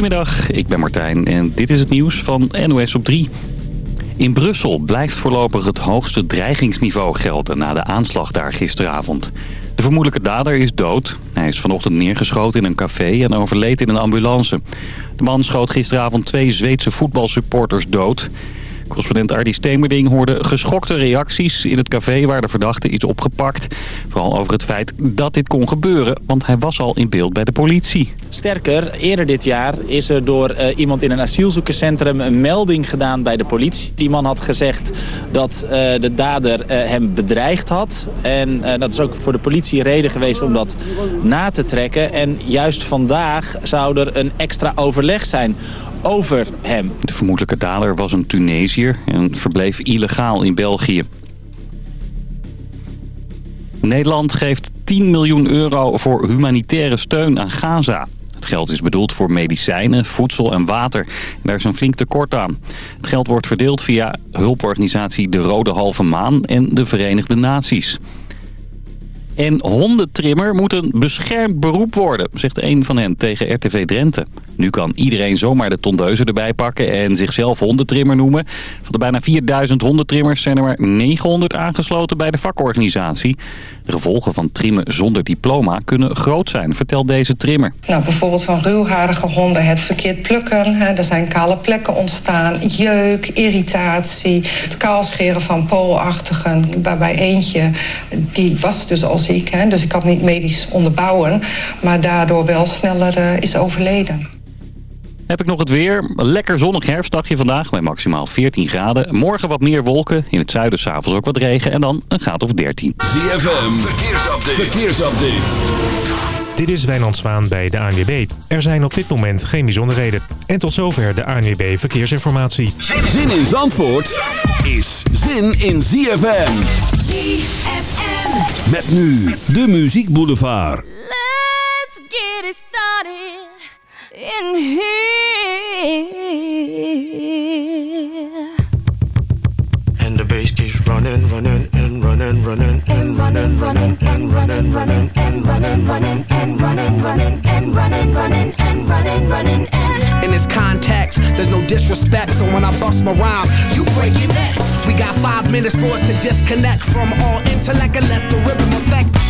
Goedemiddag, ik ben Martijn en dit is het nieuws van NOS op 3. In Brussel blijft voorlopig het hoogste dreigingsniveau gelden na de aanslag daar gisteravond. De vermoedelijke dader is dood. Hij is vanochtend neergeschoten in een café en overleed in een ambulance. De man schoot gisteravond twee Zweedse voetbalsupporters dood. Correspondent Ardi Stemerding hoorde geschokte reacties in het café waar de verdachte is opgepakt. Vooral over het feit dat dit kon gebeuren, want hij was al in beeld bij de politie. Sterker, eerder dit jaar is er door uh, iemand in een asielzoekerscentrum een melding gedaan bij de politie. Die man had gezegd dat uh, de dader uh, hem bedreigd had. En dat is ook voor de politie reden geweest om dat na te trekken. En juist vandaag zou er een extra overleg zijn over hem. De vermoedelijke dader was een Tunesiër en verbleef illegaal in België. Nederland geeft 10 miljoen euro voor humanitaire steun aan Gaza. Het geld is bedoeld voor medicijnen, voedsel en water. Daar is een flink tekort aan. Het geld wordt verdeeld via hulporganisatie De Rode Halve Maan en de Verenigde Naties. En hondentrimmer moet een beschermd beroep worden, zegt een van hen tegen RTV Drenthe. Nu kan iedereen zomaar de tondeuzen erbij pakken en zichzelf hondentrimmer noemen. Van de bijna 4000 hondentrimmers zijn er maar 900 aangesloten bij de vakorganisatie. De gevolgen van trimmen zonder diploma kunnen groot zijn, vertelt deze trimmer. Nou, bijvoorbeeld van ruwharige honden het verkeerd plukken. Hè, er zijn kale plekken ontstaan, jeuk, irritatie. Het kaalscheren van poolachtigen, waarbij eentje, die was dus al ziek. Hè, dus ik kan niet medisch onderbouwen, maar daardoor wel sneller uh, is overleden. Heb ik nog het weer. Lekker zonnig herfstdagje vandaag bij maximaal 14 graden. Morgen wat meer wolken. In het zuiden s'avonds ook wat regen. En dan een graad of 13. ZFM, verkeersupdate. verkeersupdate. Dit is Wijnand Zwaan bij de ANWB. Er zijn op dit moment geen bijzonderheden. En tot zover de ANWB Verkeersinformatie. Zin in Zandvoort is zin in ZFM. ZFM. Met nu de Muziek Boulevard. Let's get it started. in here. And running, and running, running, and running, running, and running, running, and running, running, and running, running, and running, running, and. In this context, there's no disrespect, so when I bust my rhyme, you break your necks. We got five minutes for us to disconnect from all intellect and let the rhythm affect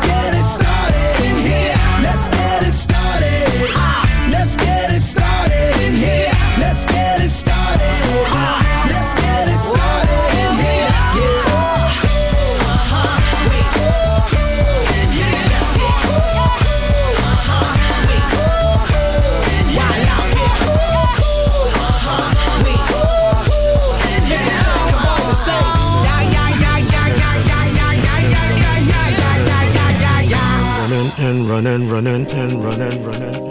running, and running, running.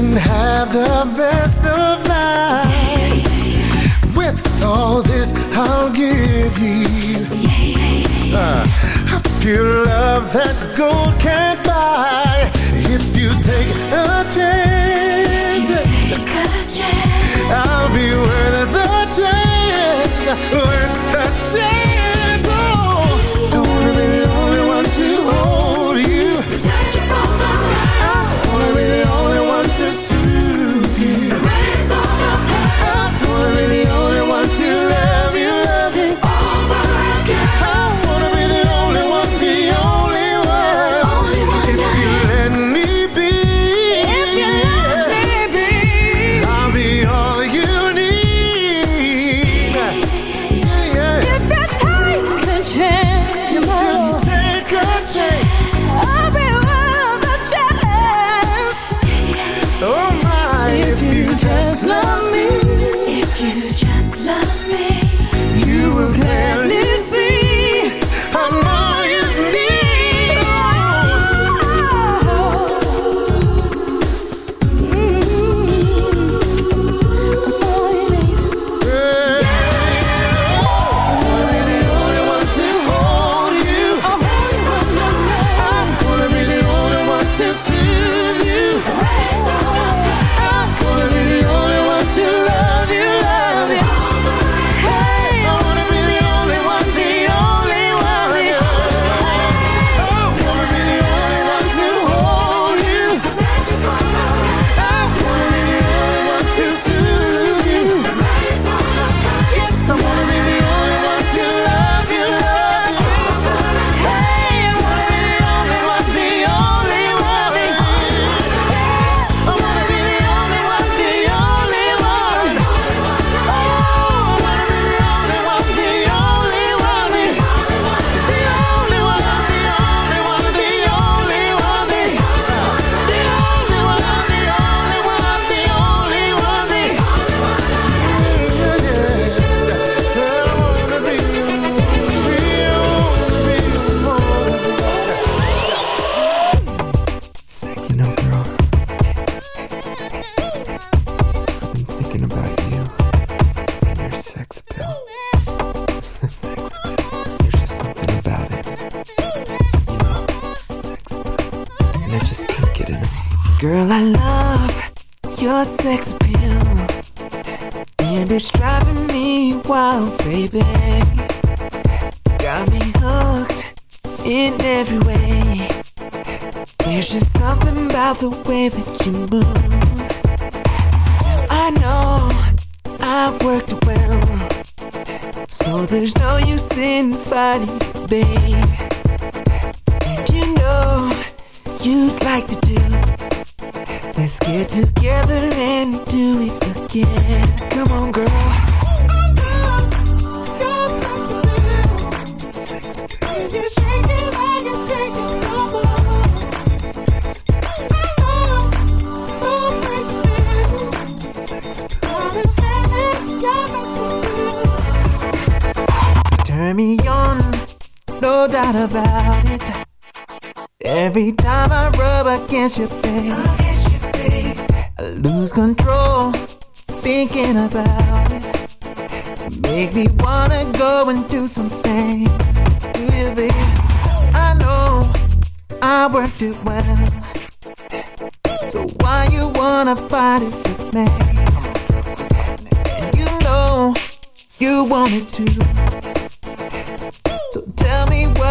can have the best of life. With all this, I'll give you uh, a pure love that gold can't buy. If you take a chance, I'll be worth the chance. Worth the chance. Turn me on, no doubt about it. Every time I rub against your face, I lose control, thinking about it. Make me wanna go and do some things. Do you, babe? I know I worked it well. So why you wanna fight it with me? You know you wanted to.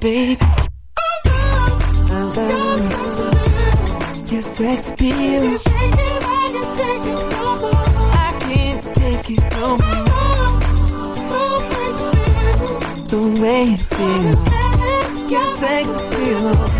baby. oh your sex appeal. I can't take it no more. The way you're your sex appeal.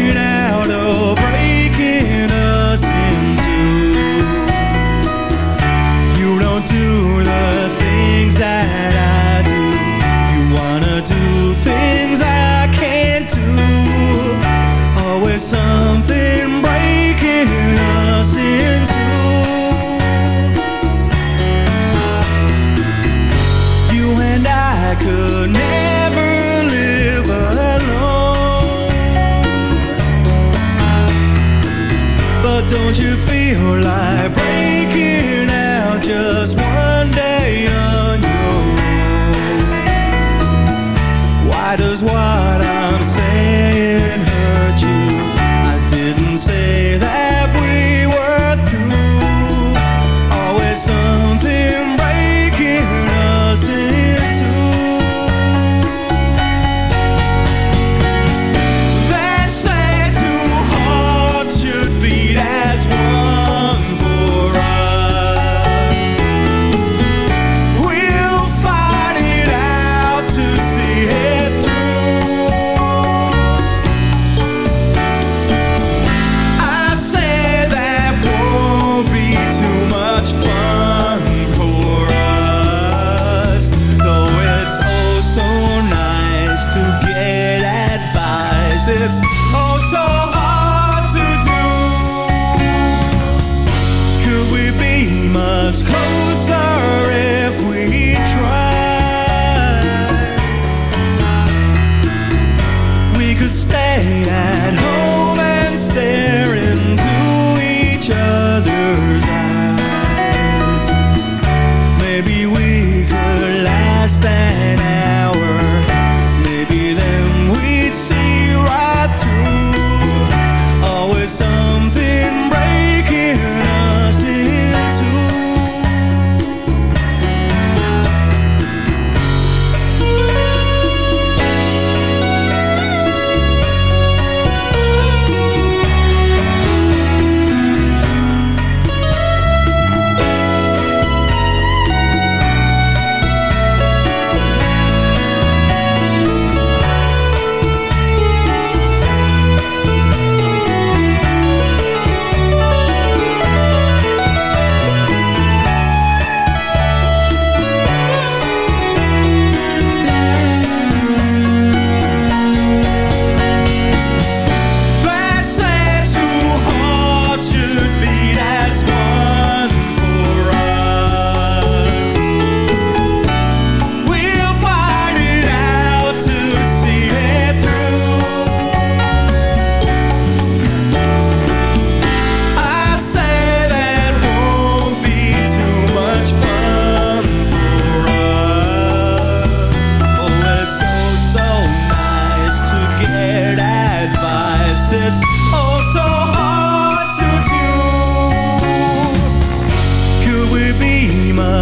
It's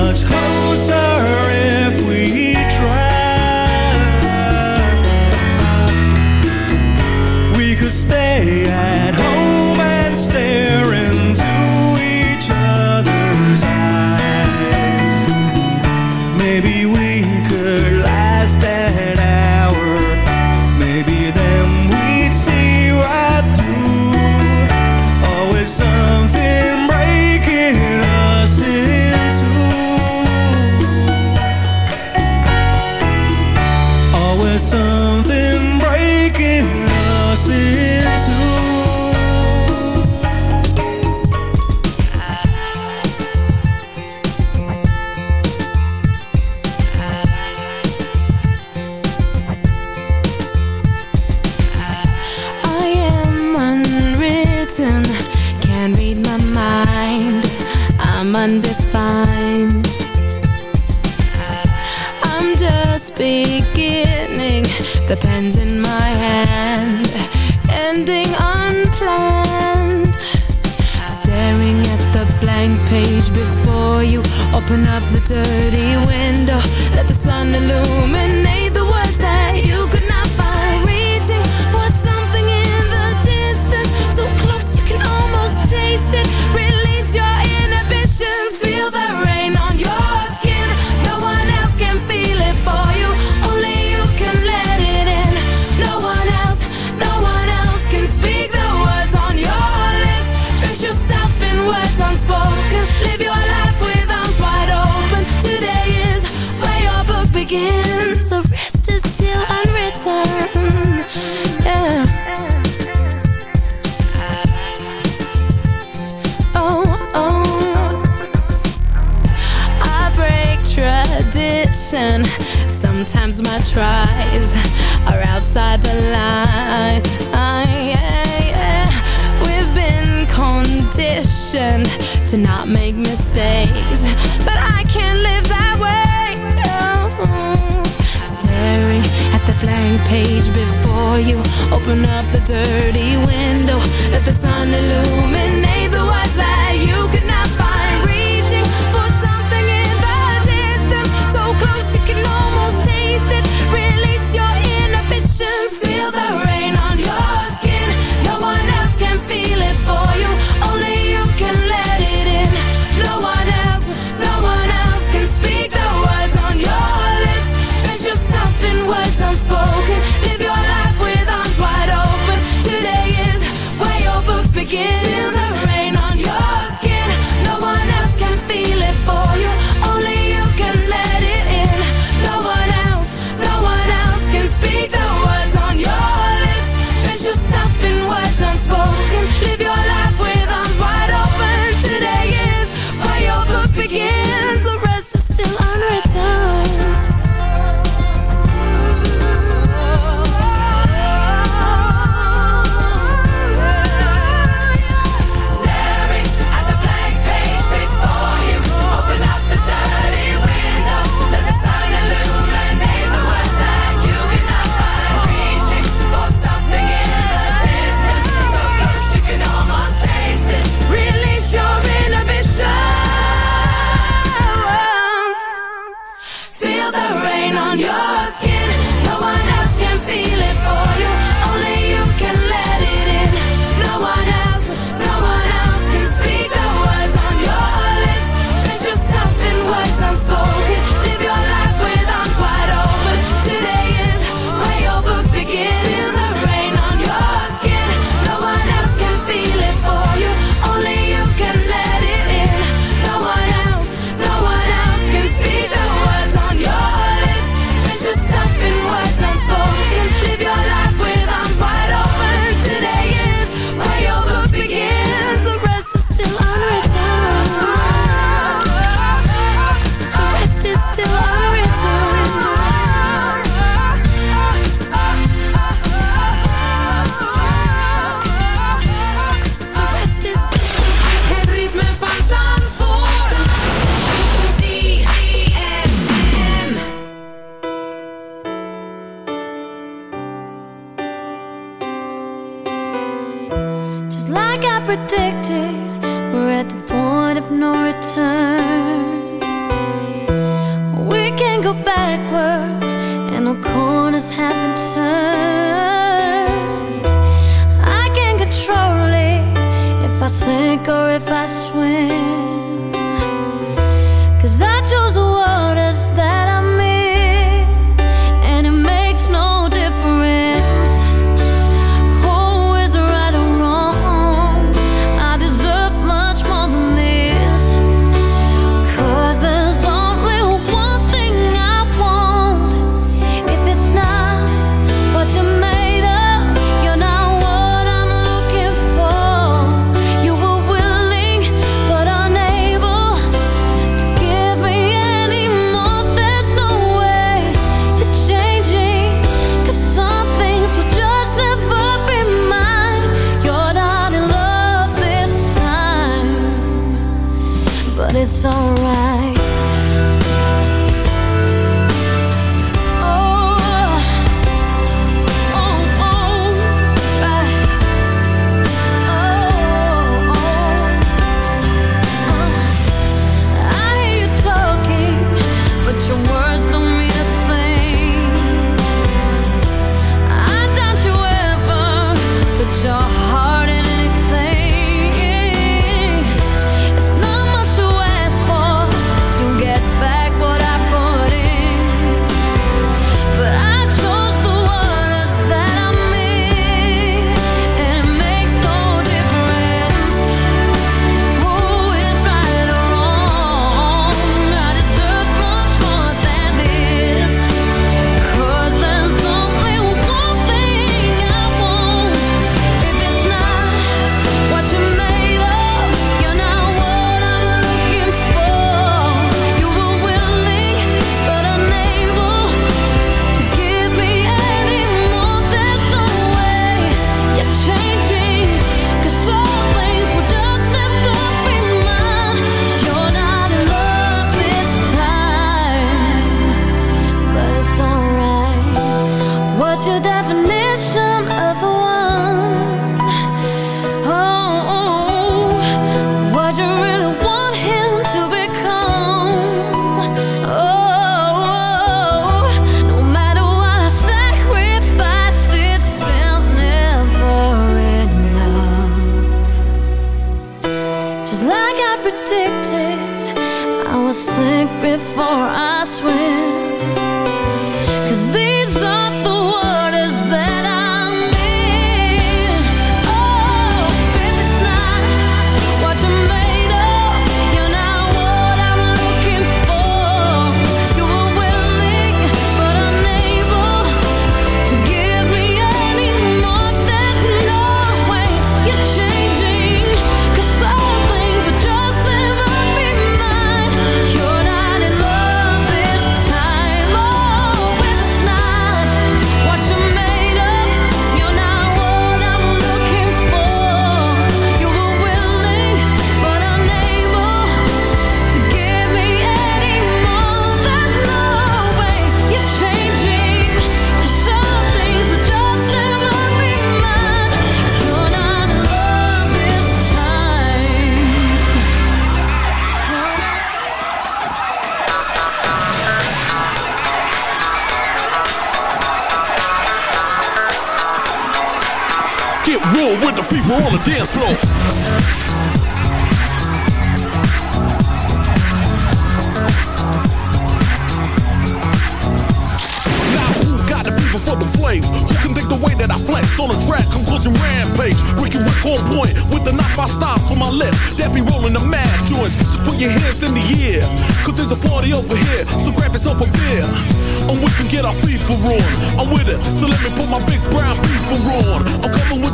much. closer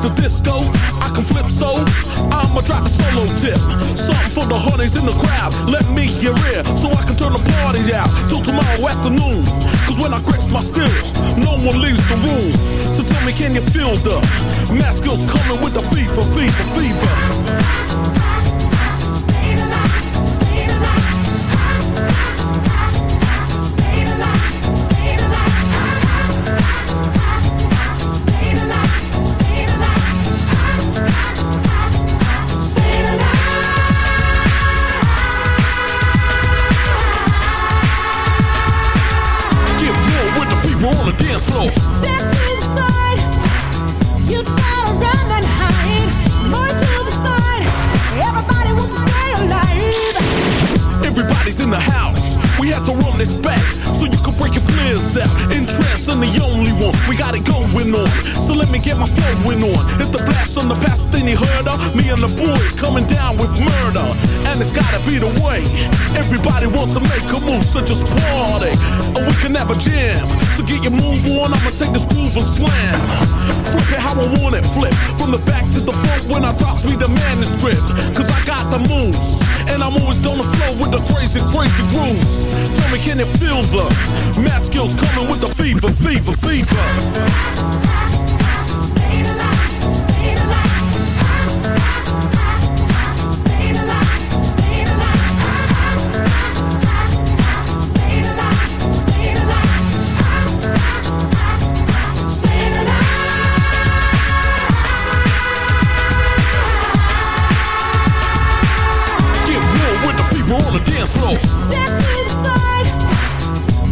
the disco. I can flip so I'ma drop a solo tip. Something for the honeys in the crowd. Let me hear it so I can turn the party out till tomorrow afternoon. Cause when I grips my stills, no one leaves the room. So tell me, can you feel the mask skills coming with the fever, fever, fever? A move, so just party. Or we can have a jam. So get your move on, I'ma take this groove and slam. Flip it how I want it, flip. From the back to the front when I drops me the manuscript. Cause I got the moves. And I'm always on the flow with the crazy, crazy grooves. Tell me, can it feel the math skills coming with the fever, fever, fever?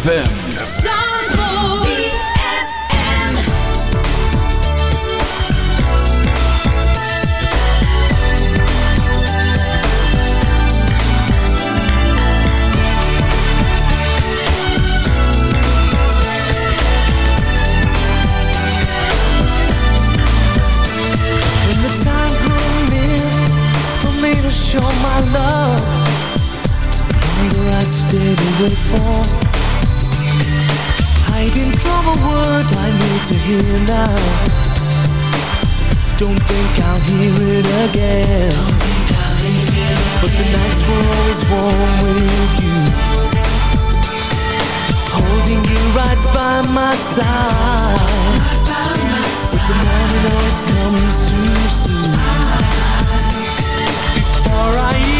ZFM. From a word I need to hear now. Don't think I'll hear it again. But the nights were always warm with you. Holding you right by my side. But the morning always comes too soon. Before I